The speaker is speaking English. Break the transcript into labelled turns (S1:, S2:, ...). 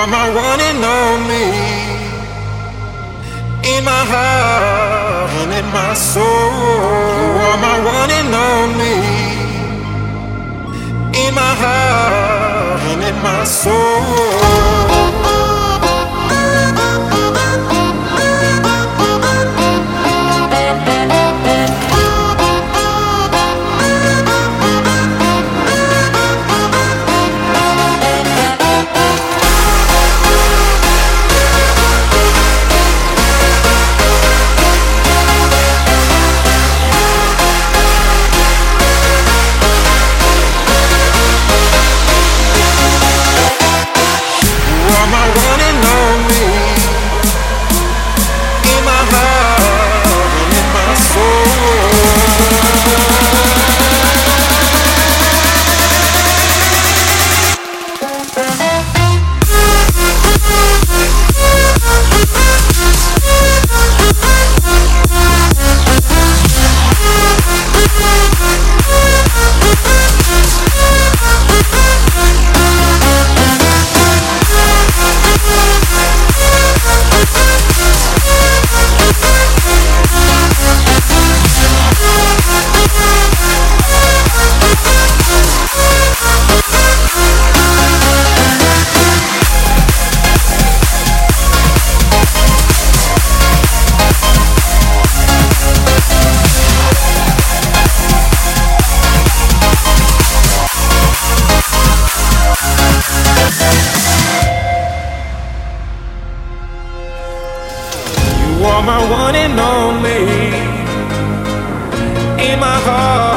S1: are my one and only. In my heart and in my soul, you are my one and only. In my heart and in my soul. My one and only in my heart.